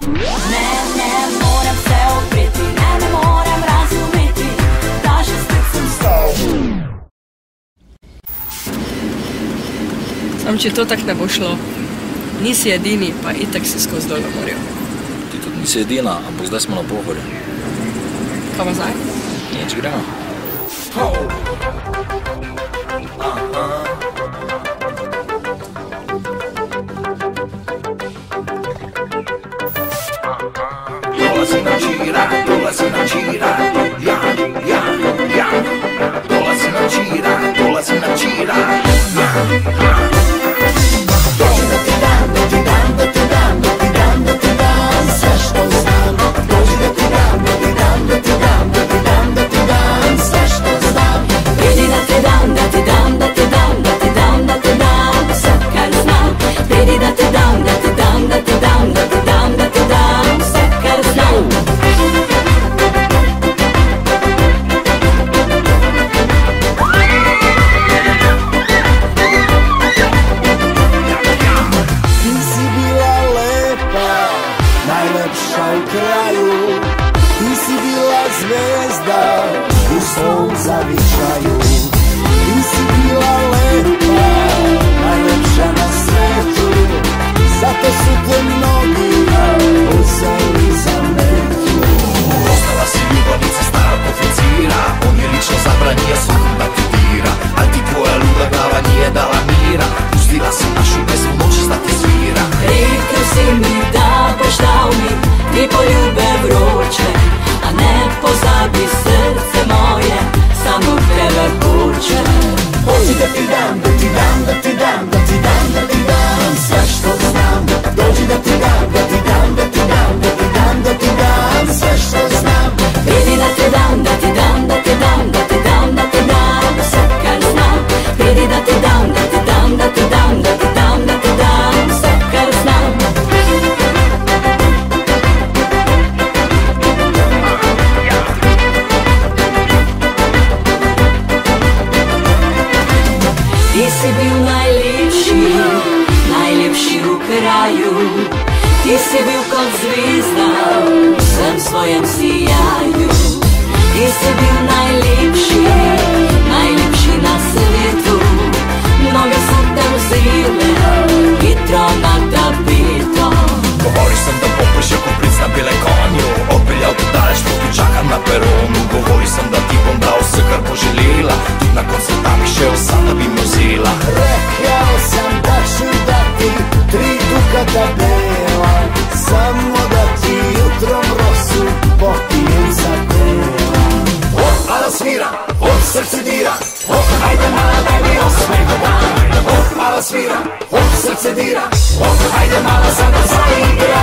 Sam če to tako ne bo šlo, nisi edini, pa itak si skozi dol na morju. Ti tudi nisi edina, ampak zdaj smo na pohorju. Kaj pa zdaj? Nič gremo. Oh. بەسەناشی kraju Ti si bila zvezda u svom Ти си бил најлепши, најлепши у крају Ти си бил код звезда, сам својем сијају Ти си бил ديرة هوب هيدا مالا دايمي أصمي بدان هوب مالا سفيرة هوب سلسة ديرة هوب هيدا مالا سنة صعيدة